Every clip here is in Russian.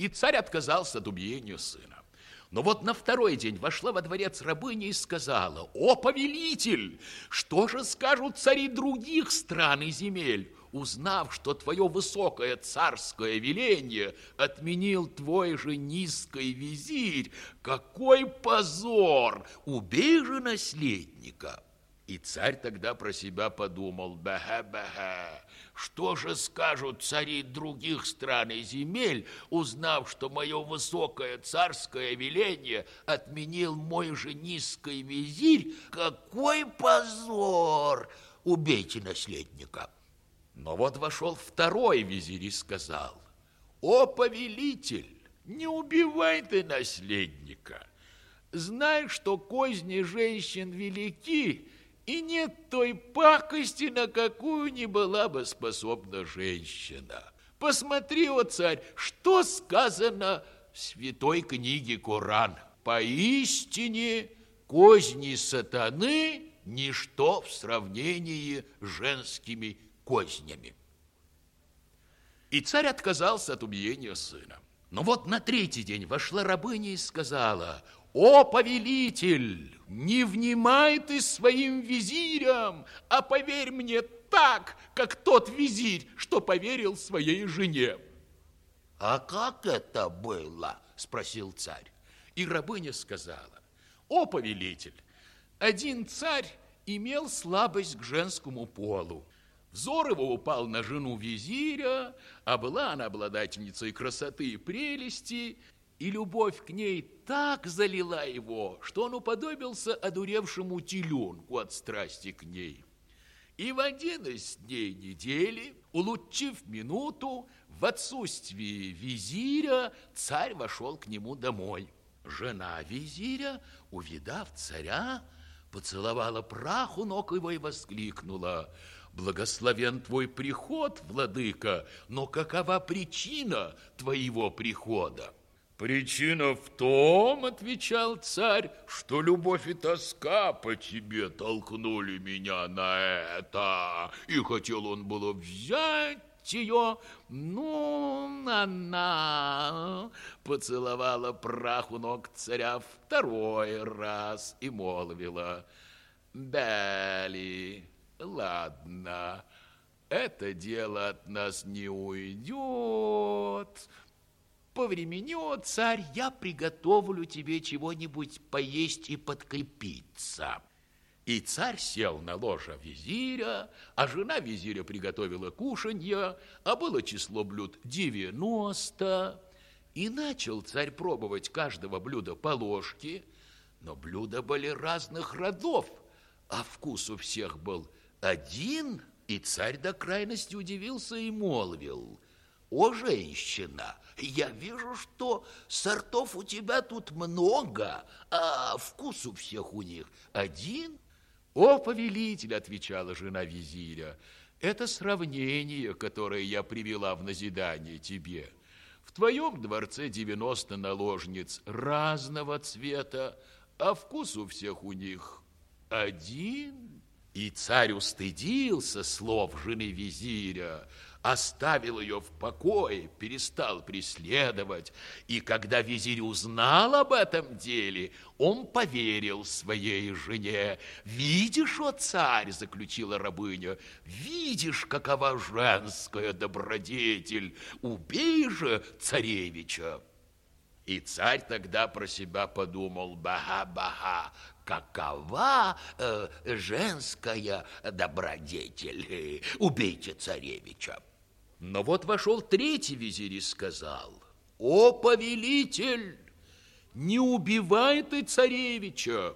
и царь отказался от убиения сына. Но вот на второй день вошла во дворец рабыня и сказала, «О, повелитель, что же скажут цари других стран и земель, узнав, что твое высокое царское веление отменил твой же низкий визирь? Какой позор! Убей же наследника!» И царь тогда про себя подумал, «Бага-бага, что же скажут цари других стран и земель, узнав, что мое высокое царское веление отменил мой же низкий визирь? Какой позор! Убейте наследника!» Но вот вошел второй визирь и сказал, «О, повелитель, не убивай ты наследника! Знай, что козни женщин велики, и нет той пакости, на какую не была бы способна женщина. Посмотри, о царь, что сказано в святой книге Коран. Поистине козни сатаны – ничто в сравнении с женскими кознями. И царь отказался от убиения сына. Но вот на третий день вошла рабыня и сказала, «О, повелитель, не внимай ты своим визирям, а поверь мне так, как тот визирь, что поверил своей жене». «А как это было?» – спросил царь. И рабыня сказала, «О, повелитель, один царь имел слабость к женскому полу. Взор его упал на жену визиря, а была она обладательницей красоты и прелести, и любовь к ней так залила его, что он уподобился одуревшему теленку от страсти к ней. И в один из дней недели, улучив минуту, в отсутствии визиря, царь вошел к нему домой. Жена визиря, увидав царя, поцеловала праху ног его и воскликнула – Благословен твой приход, владыка, но какова причина твоего прихода? Причина в том, отвечал царь, что любовь и тоска по тебе толкнули меня на это. И хотел он было взять ее, ну, она поцеловала праху ног царя второй раз и молвила, «Дали, ладно, это дело от нас не уйдет. Повременет, царь, я приготовлю тебе чего-нибудь поесть и подкрепиться. И царь сел на ложе визиря, а жена визиря приготовила кушанье, а было число блюд девяносто. И начал царь пробовать каждого блюда по ложке, но блюда были разных родов, а вкус у всех был один, и царь до крайности удивился и молвил, «О, женщина, я вижу, что сортов у тебя тут много, а вкус у всех у них один». «О, повелитель!» – отвечала жена визиря, «это сравнение, которое я привела в назидание тебе. В твоем дворце 90 наложниц разного цвета, а вкус у всех у них один». И царь устыдился слов жены визиря, оставил ее в покое, перестал преследовать. И когда визирь узнал об этом деле, он поверил своей жене. «Видишь, о царь!» – заключила рабыня. «Видишь, какова женская добродетель! Убей же царевича!» И царь тогда про себя подумал, бага-бага, какова э, женская добродетель. Убейте царевича. Но вот вошел третий визирь и сказал, «О, повелитель, не убивай ты царевича!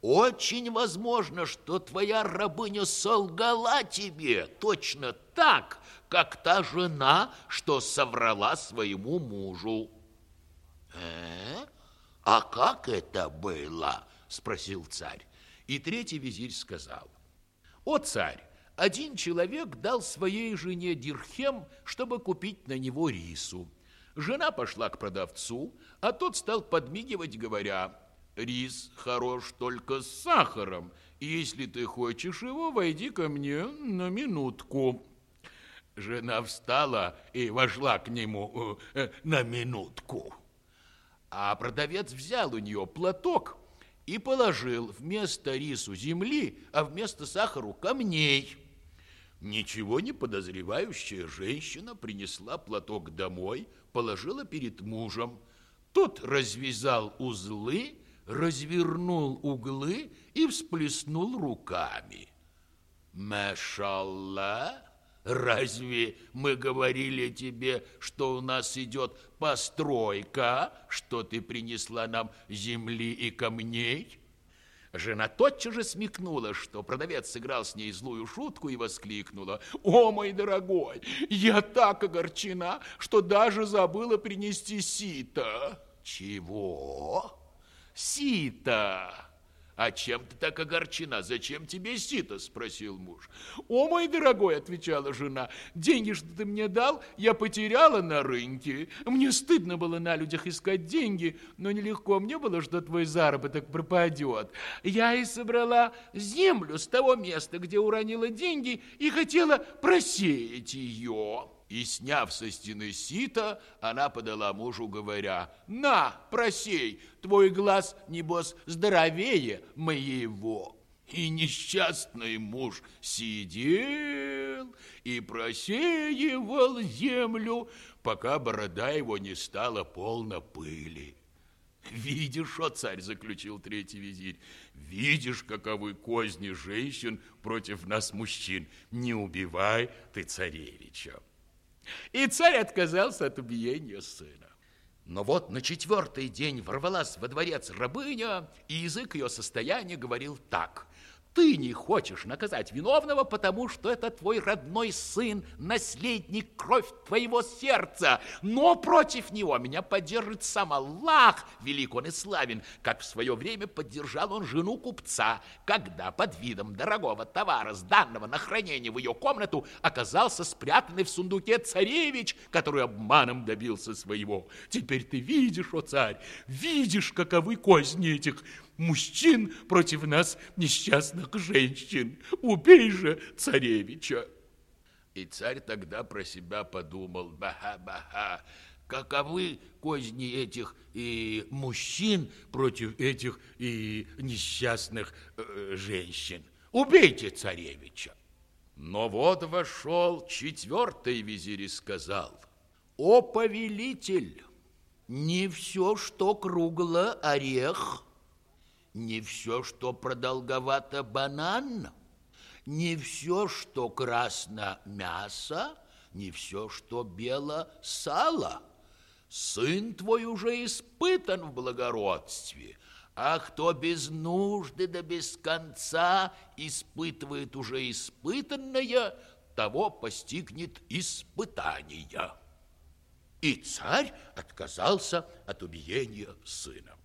Очень возможно, что твоя рабыня солгала тебе точно так, как та жена, что соврала своему мужу». «Э? А как это было?» Спросил царь. И третий визирь сказал, «О, царь, один человек дал своей жене дирхем, чтобы купить на него рису. Жена пошла к продавцу, а тот стал подмигивать, говоря, «Рис хорош только с сахаром, если ты хочешь его, войди ко мне на минутку». Жена встала и вошла к нему э, на минутку. А продавец взял у нее платок и положил вместо рису земли, а вместо сахару камней. Ничего не подозревающая женщина принесла платок домой, положила перед мужем. Тот развязал узлы, развернул углы и всплеснул руками. Машалла, разве мы говорили тебе, что у нас идет постройка, что ты принесла нам земли и камней? Жена тотчас же смекнула, что продавец сыграл с ней злую шутку и воскликнула. «О, мой дорогой, я так огорчена, что даже забыла принести сито». «Чего?» «Сито!» «А чем ты так огорчена? Зачем тебе сито?» – спросил муж. «О, мой дорогой!» – отвечала жена. «Деньги, что ты мне дал, я потеряла на рынке. Мне стыдно было на людях искать деньги, но нелегко мне было, что твой заработок пропадет. Я и собрала землю с того места, где уронила деньги, и хотела просеять ее». И, сняв со стены сито, она подала мужу, говоря, «На, просей, твой глаз, небось, здоровее моего». И несчастный муж сидел и просеивал землю, пока борода его не стала полна пыли. «Видишь, что царь заключил третий визирь, видишь, каковы козни женщин против нас мужчин. Не убивай ты царевича». И царь отказался от убиения сына. Но вот на четвертый день ворвалась во дворец рабыня, и язык ее состояния говорил так. Ты не хочешь наказать виновного, потому что это твой родной сын, наследник кровь твоего сердца. Но против него меня поддержит сам Аллах, велик он и славен, как в свое время поддержал он жену купца, когда под видом дорогого товара, сданного на хранение в ее комнату, оказался спрятанный в сундуке царевич, который обманом добился своего. Теперь ты видишь, о царь, видишь, каковы козни этих мужчин против нас, несчастных женщин. Убей же царевича. И царь тогда про себя подумал, баха-баха, каковы козни этих и мужчин против этих и несчастных э, женщин. Убейте царевича. Но вот вошел четвертый визирь и сказал, «О, повелитель, не все, что кругло, орех, не все, что продолговато банан, не все, что красно мясо, не все, что бело сало. Сын твой уже испытан в благородстве, а кто без нужды да без конца испытывает уже испытанное, того постигнет испытание. И царь отказался от убиения сына.